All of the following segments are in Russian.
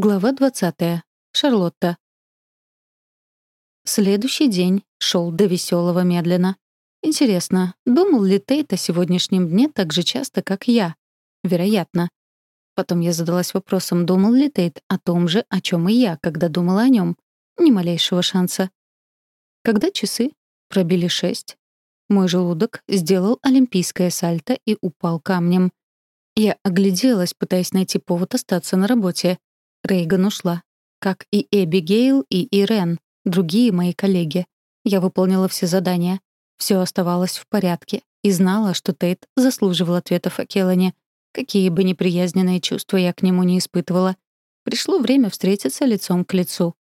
Глава 20. Шарлотта. Следующий день шел до веселого медленно. Интересно, думал ли Тейт о сегодняшнем дне так же часто, как я? Вероятно. Потом я задалась вопросом, думал ли Тейт о том же, о чем и я, когда думала о нем. Ни малейшего шанса. Когда часы пробили шесть, мой желудок сделал олимпийское сальто и упал камнем. Я огляделась, пытаясь найти повод остаться на работе. Рейган ушла. Как и Эбигейл и Ирен, другие мои коллеги. Я выполнила все задания. Все оставалось в порядке. И знала, что Тейт заслуживал ответов о Келлане. Какие бы неприязненные чувства я к нему не испытывала. Пришло время встретиться лицом к лицу.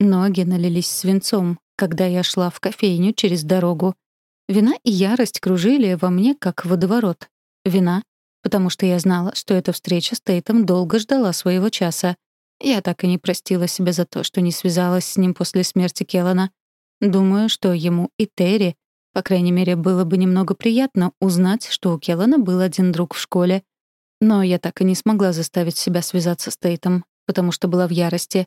Ноги налились свинцом, когда я шла в кофейню через дорогу. Вина и ярость кружили во мне, как водоворот. Вина, потому что я знала, что эта встреча с Тейтом долго ждала своего часа. Я так и не простила себя за то, что не связалась с ним после смерти Келлана. Думаю, что ему и Терри, по крайней мере, было бы немного приятно узнать, что у Келлана был один друг в школе. Но я так и не смогла заставить себя связаться с Тейтом, потому что была в ярости.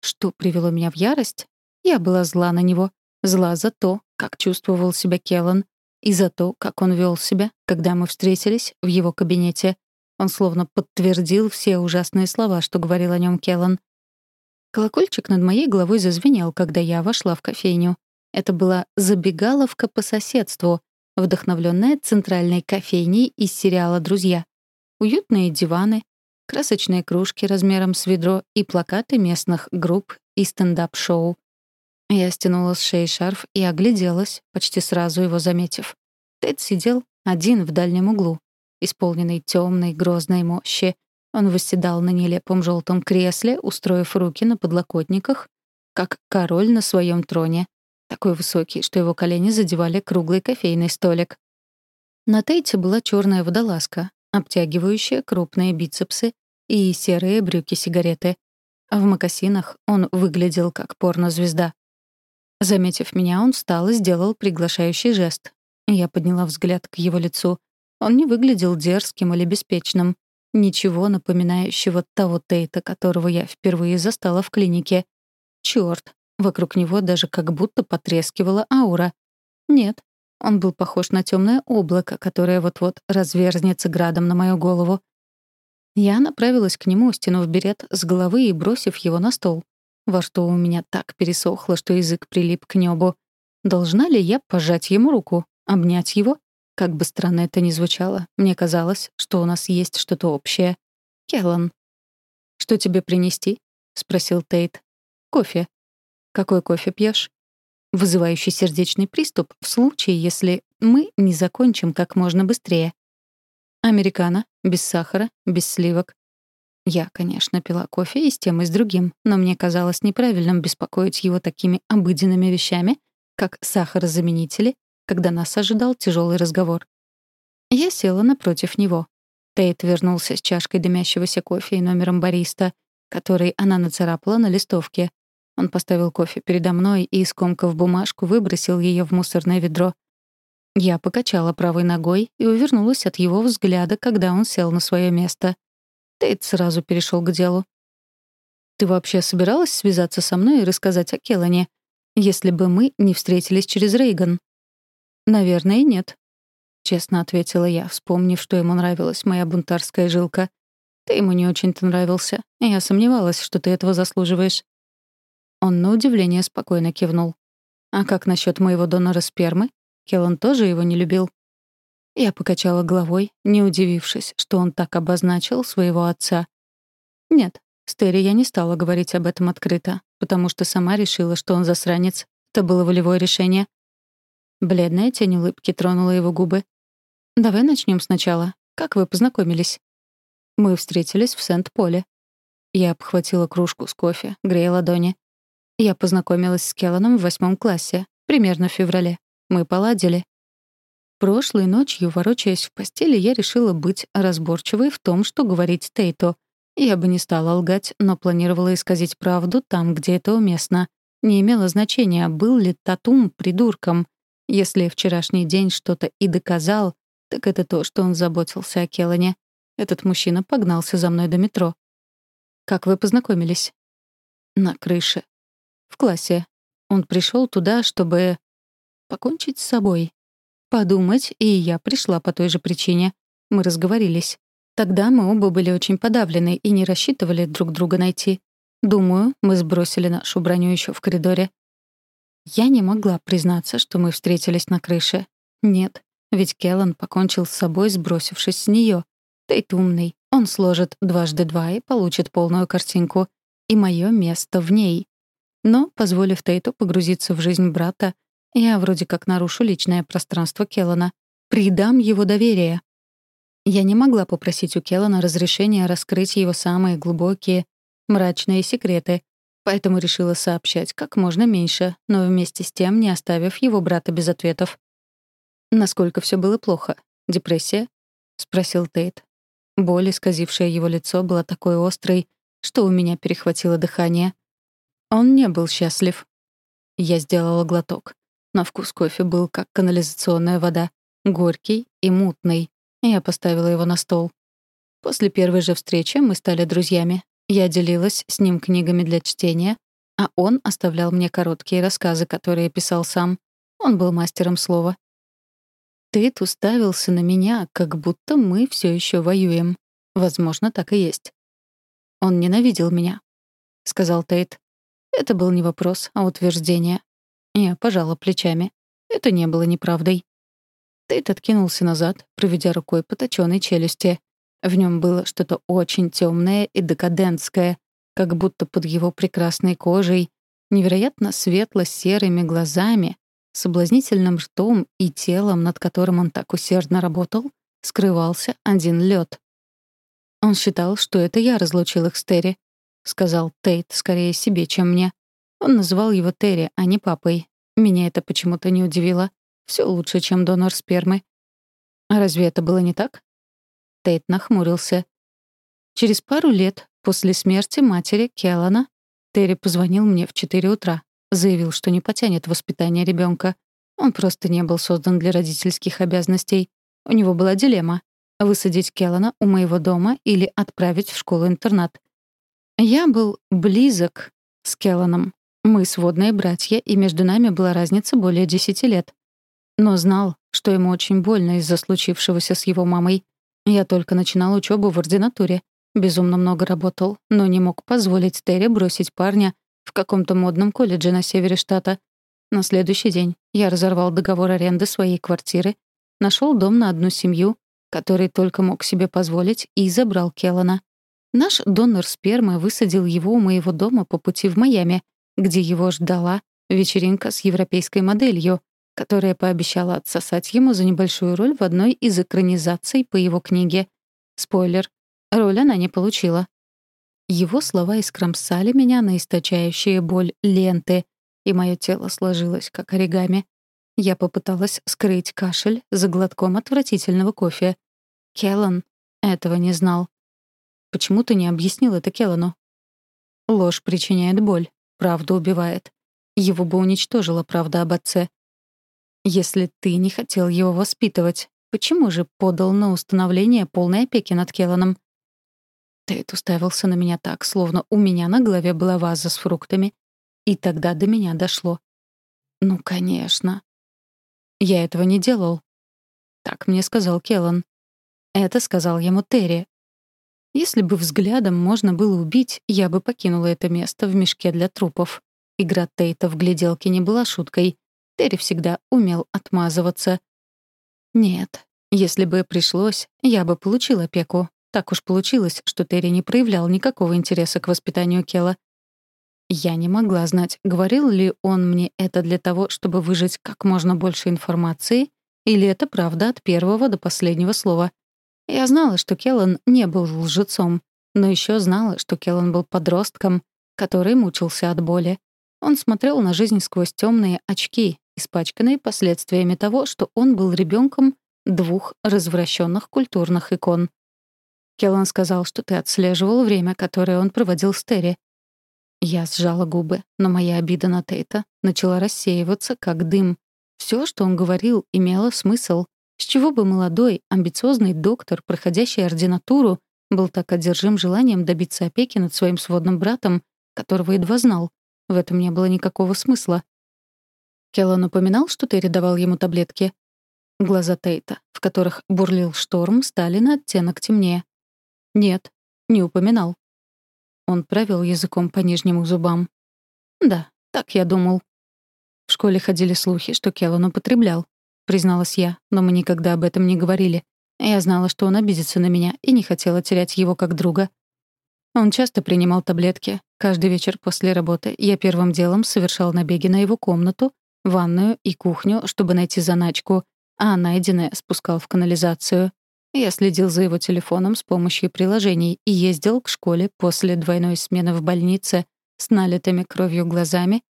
Что привело меня в ярость? Я была зла на него. Зла за то, как чувствовал себя Келлан, и за то, как он вел себя, когда мы встретились в его кабинете. Он словно подтвердил все ужасные слова, что говорил о нем Келлан. Колокольчик над моей головой зазвенел, когда я вошла в кофейню. Это была забегаловка по соседству, вдохновленная центральной кофейней из сериала «Друзья». Уютные диваны, красочные кружки размером с ведро и плакаты местных групп и стендап-шоу. Я стянула с шеи шарф и огляделась, почти сразу его заметив. Тед сидел один в дальнем углу, исполненный темной, грозной мощи. Он восседал на нелепом желтом кресле, устроив руки на подлокотниках, как король на своем троне, такой высокий, что его колени задевали круглый кофейный столик. На Тейте была черная водолазка, обтягивающая крупные бицепсы и серые брюки-сигареты. В мокасинах он выглядел как порнозвезда. Заметив меня, он встал и сделал приглашающий жест. Я подняла взгляд к его лицу. Он не выглядел дерзким или беспечным. Ничего напоминающего того Тейта, которого я впервые застала в клинике. Чёрт, вокруг него даже как будто потрескивала аура. Нет, он был похож на темное облако, которое вот-вот разверзнется градом на мою голову. Я направилась к нему, стянув берет с головы и бросив его на стол. Во рту у меня так пересохло, что язык прилип к небу. Должна ли я пожать ему руку, обнять его? Как бы странно это ни звучало, мне казалось, что у нас есть что-то общее. Келлан. «Что тебе принести?» — спросил Тейт. «Кофе». «Какой кофе пьешь? Вызывающий сердечный приступ в случае, если мы не закончим как можно быстрее. Американо, без сахара, без сливок. Я, конечно, пила кофе и с тем, и с другим, но мне казалось неправильным беспокоить его такими обыденными вещами, как сахарозаменители, когда нас ожидал тяжелый разговор. Я села напротив него. Тейт вернулся с чашкой дымящегося кофе и номером бариста, который она нацарапала на листовке. Он поставил кофе передо мной и, скомкав бумажку, выбросил ее в мусорное ведро. Я покачала правой ногой и увернулась от его взгляда, когда он сел на свое место. Тейт сразу перешел к делу. «Ты вообще собиралась связаться со мной и рассказать о Келлане, если бы мы не встретились через Рейган?» «Наверное, нет», — честно ответила я, вспомнив, что ему нравилась моя бунтарская жилка. «Ты ему не очень-то нравился. Я сомневалась, что ты этого заслуживаешь». Он на удивление спокойно кивнул. «А как насчет моего донора спермы? Келлан тоже его не любил?» Я покачала головой, не удивившись, что он так обозначил своего отца. Нет, с Терри я не стала говорить об этом открыто, потому что сама решила, что он засранец. Это было волевое решение. Бледная тень улыбки тронула его губы. «Давай начнем сначала. Как вы познакомились?» Мы встретились в Сент-Поле. Я обхватила кружку с кофе, грея ладони. Я познакомилась с Келланом в восьмом классе, примерно в феврале. Мы поладили. Прошлой ночью, ворочаясь в постели, я решила быть разборчивой в том, что говорить Тейту. Я бы не стала лгать, но планировала исказить правду там, где это уместно. Не имело значения, был ли Татум придурком. Если вчерашний день что-то и доказал, так это то, что он заботился о Келлане. Этот мужчина погнался за мной до метро. Как вы познакомились?» «На крыше». «В классе. Он пришел туда, чтобы...» «Покончить с собой». «Подумать, и я пришла по той же причине. Мы разговорились. Тогда мы оба были очень подавлены и не рассчитывали друг друга найти. Думаю, мы сбросили нашу броню еще в коридоре. Я не могла признаться, что мы встретились на крыше. Нет, ведь Келлан покончил с собой, сбросившись с нее. Тейт умный. Он сложит дважды два и получит полную картинку. И мое место в ней. Но, позволив Тейту погрузиться в жизнь брата, я вроде как нарушу личное пространство Келлана. Придам его доверие. Я не могла попросить у Келлана разрешения раскрыть его самые глубокие, мрачные секреты, поэтому решила сообщать как можно меньше, но вместе с тем не оставив его брата без ответов. «Насколько все было плохо? Депрессия?» — спросил Тейт. Боль, исказившая его лицо, была такой острой, что у меня перехватило дыхание. Он не был счастлив. Я сделала глоток. На вкус кофе был как канализационная вода, горький и мутный. Я поставила его на стол. После первой же встречи мы стали друзьями. Я делилась с ним книгами для чтения, а он оставлял мне короткие рассказы, которые писал сам. Он был мастером слова. Тейт уставился на меня, как будто мы все еще воюем. Возможно, так и есть. «Он ненавидел меня», — сказал Тейт. Это был не вопрос, а утверждение. Я пожала плечами. Это не было неправдой. Тейт откинулся назад, проведя рукой по точёной челюсти. В нем было что-то очень темное и декадентское, как будто под его прекрасной кожей, невероятно светло-серыми глазами, соблазнительным ртом и телом, над которым он так усердно работал, скрывался один лед. Он считал, что это я разлучил их с Терри, сказал Тейт скорее себе, чем мне. Он называл его Терри, а не папой. Меня это почему-то не удивило. Все лучше, чем донор спермы. А разве это было не так? Тейт нахмурился. Через пару лет после смерти матери Келлана Терри позвонил мне в 4 утра, заявил, что не потянет воспитание ребенка. Он просто не был создан для родительских обязанностей. У него была дилемма — высадить Келлана у моего дома или отправить в школу-интернат. Я был близок с Келланом. Мы сводные братья, и между нами была разница более десяти лет. Но знал, что ему очень больно из-за случившегося с его мамой. Я только начинал учебу в ординатуре. Безумно много работал, но не мог позволить Терри бросить парня в каком-то модном колледже на севере штата. На следующий день я разорвал договор аренды своей квартиры, нашел дом на одну семью, который только мог себе позволить, и забрал Келлана. Наш донор спермы высадил его у моего дома по пути в Майами, где его ждала вечеринка с европейской моделью, которая пообещала отсосать ему за небольшую роль в одной из экранизаций по его книге. Спойлер. Роль она не получила. Его слова искромсали меня на источающие боль ленты, и мое тело сложилось, как оригами. Я попыталась скрыть кашель за глотком отвратительного кофе. Келлан этого не знал. «Почему ты не объяснил это Келлану?» Ложь причиняет боль, правда убивает. Его бы уничтожила правда об отце. Если ты не хотел его воспитывать, почему же подал на установление полной опеки над Келланом? Тейт уставился на меня так, словно у меня на голове была ваза с фруктами. И тогда до меня дошло. Ну, конечно. Я этого не делал. Так мне сказал Келлан. Это сказал ему Терри. Если бы взглядом можно было убить, я бы покинула это место в мешке для трупов. Игра Тейта в гляделке не была шуткой. Терри всегда умел отмазываться. Нет, если бы пришлось, я бы получил опеку. Так уж получилось, что Терри не проявлял никакого интереса к воспитанию Кела. Я не могла знать, говорил ли он мне это для того, чтобы выжать как можно больше информации, или это правда от первого до последнего слова. Я знала, что Келлан не был лжецом, но еще знала, что Келлан был подростком, который мучился от боли. Он смотрел на жизнь сквозь темные очки, испачканный последствиями того, что он был ребенком двух развращенных культурных икон. Келлан сказал, что ты отслеживал время, которое он проводил с Терри. Я сжала губы, но моя обида на Тейта начала рассеиваться, как дым. Все, что он говорил, имело смысл. С чего бы молодой, амбициозный доктор, проходящий ординатуру, Был так одержим желанием добиться опеки над своим сводным братом, которого едва знал. В этом не было никакого смысла. Келлан упоминал, что ты давал ему таблетки. Глаза Тейта, в которых бурлил шторм, стали на оттенок темнее. Нет, не упоминал. Он провел языком по нижним зубам. Да, так я думал. В школе ходили слухи, что Келлан употреблял, призналась я, но мы никогда об этом не говорили. Я знала, что он обидится на меня, и не хотела терять его как друга. Он часто принимал таблетки. Каждый вечер после работы я первым делом совершал набеги на его комнату, ванную и кухню, чтобы найти заначку, а найденное спускал в канализацию. Я следил за его телефоном с помощью приложений и ездил к школе после двойной смены в больнице с налитыми кровью глазами,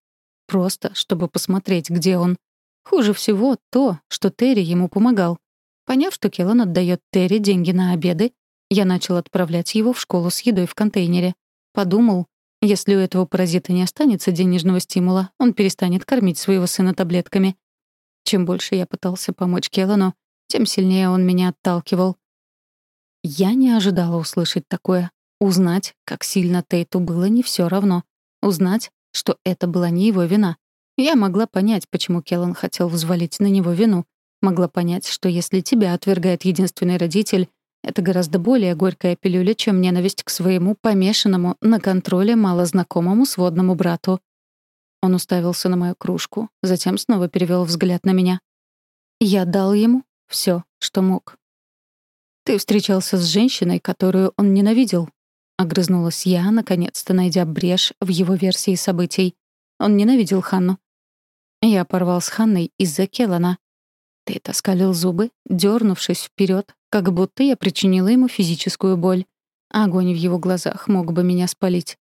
просто чтобы посмотреть, где он. Хуже всего то, что Терри ему помогал. Поняв, что Келлан отдает Терри деньги на обеды, я начал отправлять его в школу с едой в контейнере. Подумал, если у этого паразита не останется денежного стимула, он перестанет кормить своего сына таблетками. Чем больше я пытался помочь Келлану, тем сильнее он меня отталкивал. Я не ожидала услышать такое. Узнать, как сильно Тейту было не все равно. Узнать, что это была не его вина. Я могла понять, почему Келлан хотел взвалить на него вину. Могла понять, что если тебя отвергает единственный родитель, это гораздо более горькая пилюля, чем ненависть к своему помешанному на контроле малознакомому сводному брату. Он уставился на мою кружку, затем снова перевел взгляд на меня. Я дал ему все, что мог. «Ты встречался с женщиной, которую он ненавидел», — огрызнулась я, наконец-то найдя брешь в его версии событий. Он ненавидел Ханну. Я порвал с Ханной из-за Келлана. Ты таскалил зубы, дернувшись вперед, как будто я причинила ему физическую боль. Огонь в его глазах мог бы меня спалить.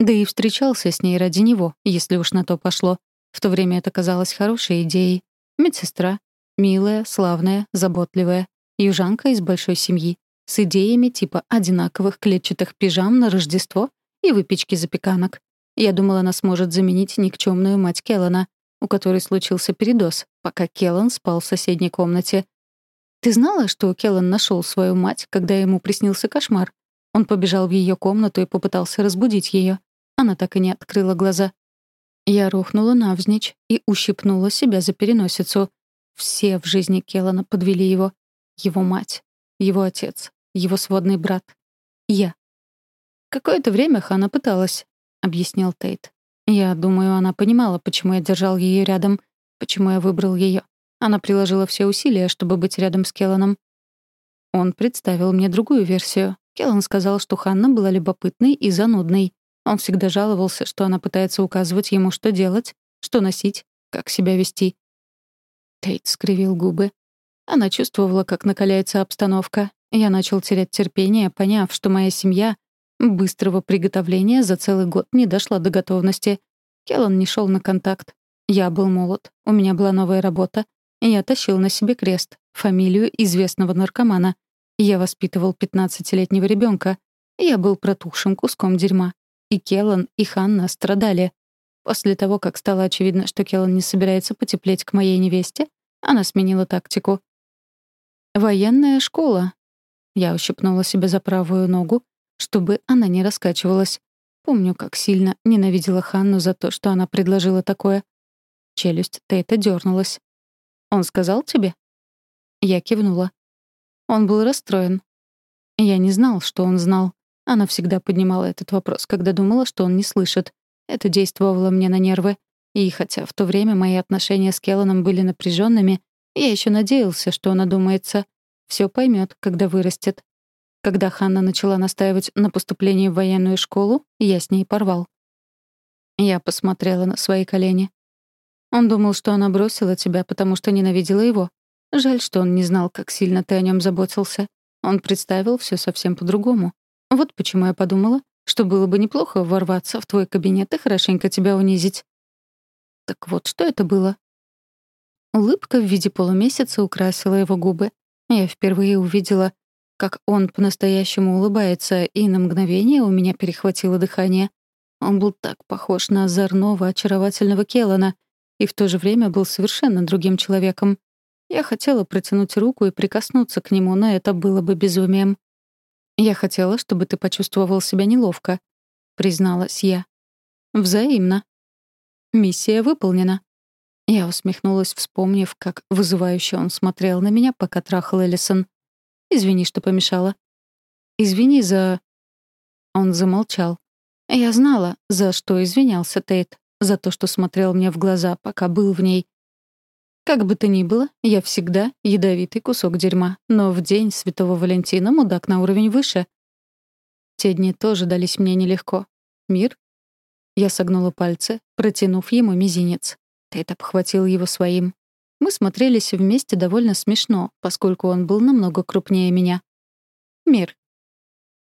Да и встречался с ней ради него, если уж на то пошло. В то время это казалось хорошей идеей. Медсестра. Милая, славная, заботливая. Южанка из большой семьи. С идеями типа одинаковых клетчатых пижам на Рождество и выпечки запеканок. Я думала, она сможет заменить никчемную мать Келлана, у которой случился передоз, пока Келлан спал в соседней комнате. Ты знала, что Келлан нашел свою мать, когда ему приснился кошмар? Он побежал в ее комнату и попытался разбудить ее. Она так и не открыла глаза. Я рухнула навзничь и ущипнула себя за переносицу. Все в жизни Келлана подвели его. Его мать, его отец, его сводный брат. Я. «Какое-то время Хана пыталась», — объяснил Тейт. «Я думаю, она понимала, почему я держал ее рядом, почему я выбрал ее. Она приложила все усилия, чтобы быть рядом с Келланом. Он представил мне другую версию. Келлан сказал, что Ханна была любопытной и занудной. Он всегда жаловался, что она пытается указывать ему, что делать, что носить, как себя вести. Тейт скривил губы. Она чувствовала, как накаляется обстановка. Я начал терять терпение, поняв, что моя семья быстрого приготовления за целый год не дошла до готовности. Келлан не шел на контакт. Я был молод, у меня была новая работа, я тащил на себе крест, фамилию известного наркомана. Я воспитывал 15-летнего ребенка. Я был протухшим куском дерьма. И Келлан, и Ханна страдали. После того, как стало очевидно, что Келлан не собирается потеплеть к моей невесте, она сменила тактику. «Военная школа». Я ущипнула себя за правую ногу, чтобы она не раскачивалась. Помню, как сильно ненавидела Ханну за то, что она предложила такое. Челюсть Тейта дернулась. «Он сказал тебе?» Я кивнула. Он был расстроен. Я не знал, что он знал. Она всегда поднимала этот вопрос, когда думала, что он не слышит. Это действовало мне на нервы. И хотя в то время мои отношения с Келланом были напряженными, я еще надеялся, что он одумается. Все поймет, когда вырастет. Когда Ханна начала настаивать на поступлении в военную школу, я с ней порвал. Я посмотрела на свои колени. Он думал, что она бросила тебя, потому что ненавидела его. Жаль, что он не знал, как сильно ты о нем заботился. Он представил все совсем по-другому. Вот почему я подумала, что было бы неплохо ворваться в твой кабинет и хорошенько тебя унизить. Так вот, что это было? Улыбка в виде полумесяца украсила его губы. Я впервые увидела, как он по-настоящему улыбается, и на мгновение у меня перехватило дыхание. Он был так похож на озорного, очаровательного Келлана, и в то же время был совершенно другим человеком. Я хотела протянуть руку и прикоснуться к нему, но это было бы безумием. «Я хотела, чтобы ты почувствовал себя неловко», — призналась я. «Взаимно». «Миссия выполнена». Я усмехнулась, вспомнив, как вызывающе он смотрел на меня, пока трахал Эллисон. «Извини, что помешала». «Извини за...» Он замолчал. Я знала, за что извинялся Тейт. За то, что смотрел мне в глаза, пока был в ней. Как бы то ни было, я всегда ядовитый кусок дерьма, но в день Святого Валентина мудак на уровень выше. Те дни тоже дались мне нелегко. Мир? Я согнула пальцы, протянув ему мизинец. Тейт обхватил его своим. Мы смотрелись вместе довольно смешно, поскольку он был намного крупнее меня. Мир.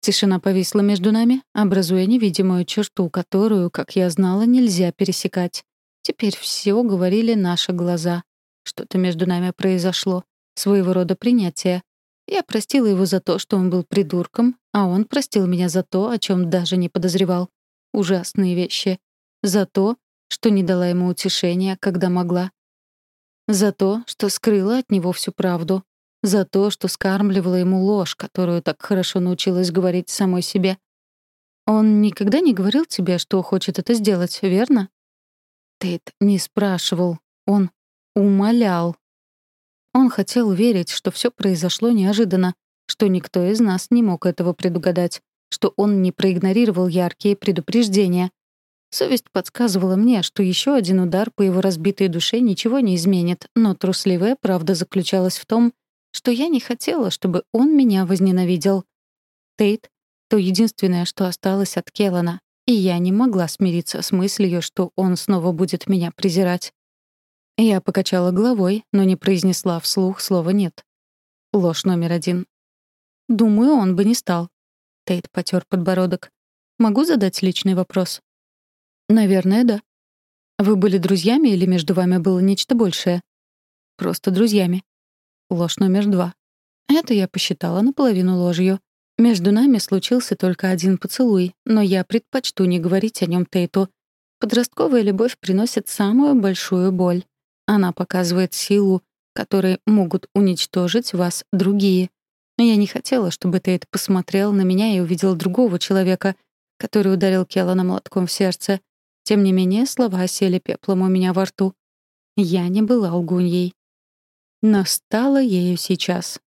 Тишина повисла между нами, образуя невидимую черту, которую, как я знала, нельзя пересекать. Теперь все говорили наши глаза. Что-то между нами произошло. Своего рода принятие. Я простила его за то, что он был придурком, а он простил меня за то, о чем даже не подозревал. Ужасные вещи. За то, что не дала ему утешения, когда могла. За то, что скрыла от него всю правду. За то, что скармливала ему ложь, которую так хорошо научилась говорить самой себе. Он никогда не говорил тебе, что хочет это сделать, верно? Тейт не спрашивал. Он Умолял. Он хотел верить, что все произошло неожиданно, что никто из нас не мог этого предугадать, что он не проигнорировал яркие предупреждения. Совесть подсказывала мне, что еще один удар по его разбитой душе ничего не изменит, но трусливая правда заключалась в том, что я не хотела, чтобы он меня возненавидел. Тейт — то единственное, что осталось от Келлана, и я не могла смириться с мыслью, что он снова будет меня презирать. Я покачала головой, но не произнесла вслух слова «нет». Ложь номер один. Думаю, он бы не стал. Тейт потер подбородок. Могу задать личный вопрос? Наверное, да. Вы были друзьями или между вами было нечто большее? Просто друзьями. Ложь номер два. Это я посчитала наполовину ложью. Между нами случился только один поцелуй, но я предпочту не говорить о нем Тейту. Подростковая любовь приносит самую большую боль. Она показывает силу, которой могут уничтожить вас другие. Я не хотела, чтобы это посмотрел на меня и увидел другого человека, который ударил Келлана молотком в сердце. Тем не менее, слова сели пеплом у меня во рту. Я не была лгуньей. Но стала ею сейчас.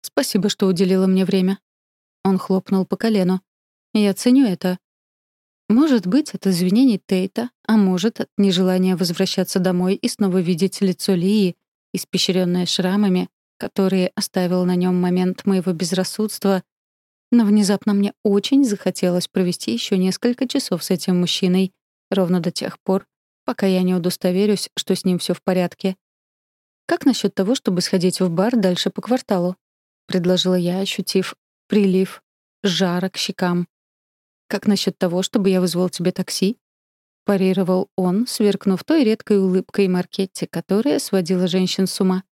«Спасибо, что уделила мне время». Он хлопнул по колену. «Я ценю это. Может быть, от извинений Тейта, а может, от нежелания возвращаться домой и снова видеть лицо Лии, испещренное шрамами, которые оставил на нем момент моего безрассудства. Но внезапно мне очень захотелось провести еще несколько часов с этим мужчиной, ровно до тех пор, пока я не удостоверюсь, что с ним все в порядке. «Как насчет того, чтобы сходить в бар дальше по кварталу?» — предложила я, ощутив прилив жара к щекам. «Как насчет того, чтобы я вызвал тебе такси?» — парировал он, сверкнув той редкой улыбкой Маркетти, которая сводила женщин с ума.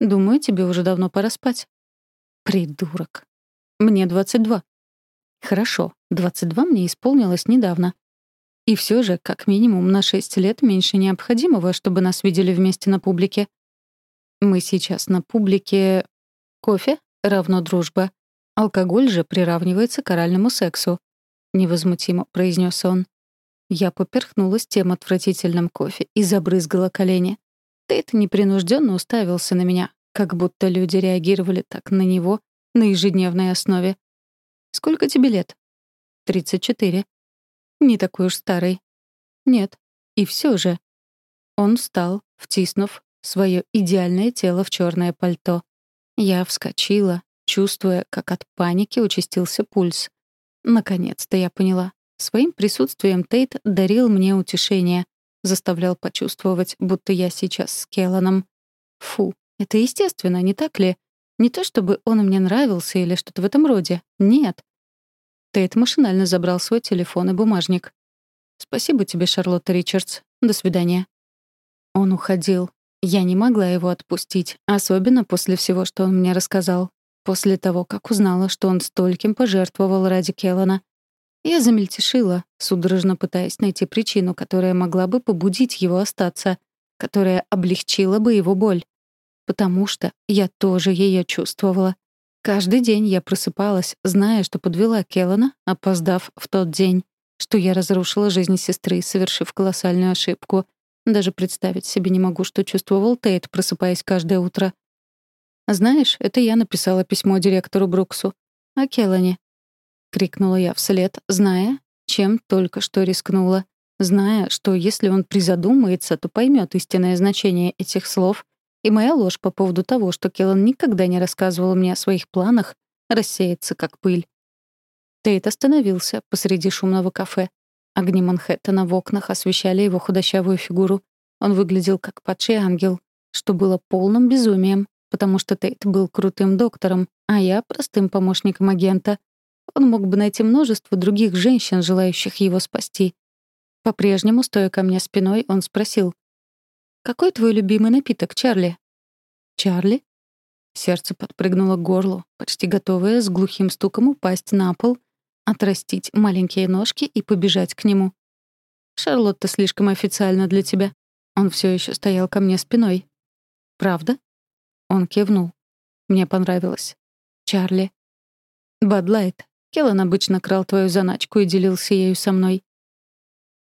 «Думаю, тебе уже давно пора спать». «Придурок. Мне 22». «Хорошо, 22 мне исполнилось недавно. И все же, как минимум, на 6 лет меньше необходимого, чтобы нас видели вместе на публике. Мы сейчас на публике... Кофе равно дружба. Алкоголь же приравнивается к оральному сексу. — невозмутимо произнес он. Я поперхнулась тем отвратительным кофе и забрызгала колени. Тейт непринужденно уставился на меня, как будто люди реагировали так на него на ежедневной основе. «Сколько тебе лет?» «Тридцать четыре». «Не такой уж старый». «Нет. И все же». Он встал, втиснув свое идеальное тело в черное пальто. Я вскочила, чувствуя, как от паники участился пульс. Наконец-то я поняла. Своим присутствием Тейт дарил мне утешение, заставлял почувствовать, будто я сейчас с Келланом. Фу, это естественно, не так ли? Не то чтобы он мне нравился или что-то в этом роде. Нет. Тейт машинально забрал свой телефон и бумажник. «Спасибо тебе, Шарлотта Ричардс. До свидания». Он уходил. Я не могла его отпустить, особенно после всего, что он мне рассказал после того, как узнала, что он стольким пожертвовал ради Келлана. Я замельтешила, судорожно пытаясь найти причину, которая могла бы побудить его остаться, которая облегчила бы его боль. Потому что я тоже ее чувствовала. Каждый день я просыпалась, зная, что подвела Келлана, опоздав в тот день, что я разрушила жизнь сестры, совершив колоссальную ошибку. Даже представить себе не могу, что чувствовал Тейт, просыпаясь каждое утро. «Знаешь, это я написала письмо директору Бруксу. О Келлане». Крикнула я вслед, зная, чем только что рискнула. Зная, что если он призадумается, то поймет истинное значение этих слов — и моя ложь по поводу того, что Келлан никогда не рассказывал мне о своих планах, рассеется как пыль. Тейт остановился посреди шумного кафе. Огни Манхэттена в окнах освещали его худощавую фигуру. Он выглядел как падший ангел, что было полным безумием, потому что Тейт был крутым доктором, а я — простым помощником агента. Он мог бы найти множество других женщин, желающих его спасти. По-прежнему, стоя ко мне спиной, он спросил, «Какой твой любимый напиток, Чарли?» «Чарли?» Сердце подпрыгнуло к горлу, почти готовое с глухим стуком упасть на пол, отрастить маленькие ножки и побежать к нему. «Шарлотта слишком официально для тебя». Он все еще стоял ко мне спиной. «Правда?» Он кивнул. Мне понравилось. «Чарли». «Бадлайт. Келлан обычно крал твою заначку и делился ею со мной.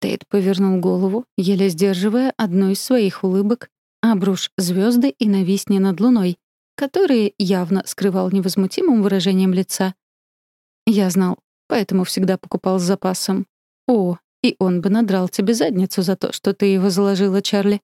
Тейт повернул голову, еле сдерживая одну из своих улыбок, обрушь звезды и нависни над луной, которые явно скрывал невозмутимым выражением лица. Я знал, поэтому всегда покупал с запасом. О, и он бы надрал тебе задницу за то, что ты его заложила, Чарли.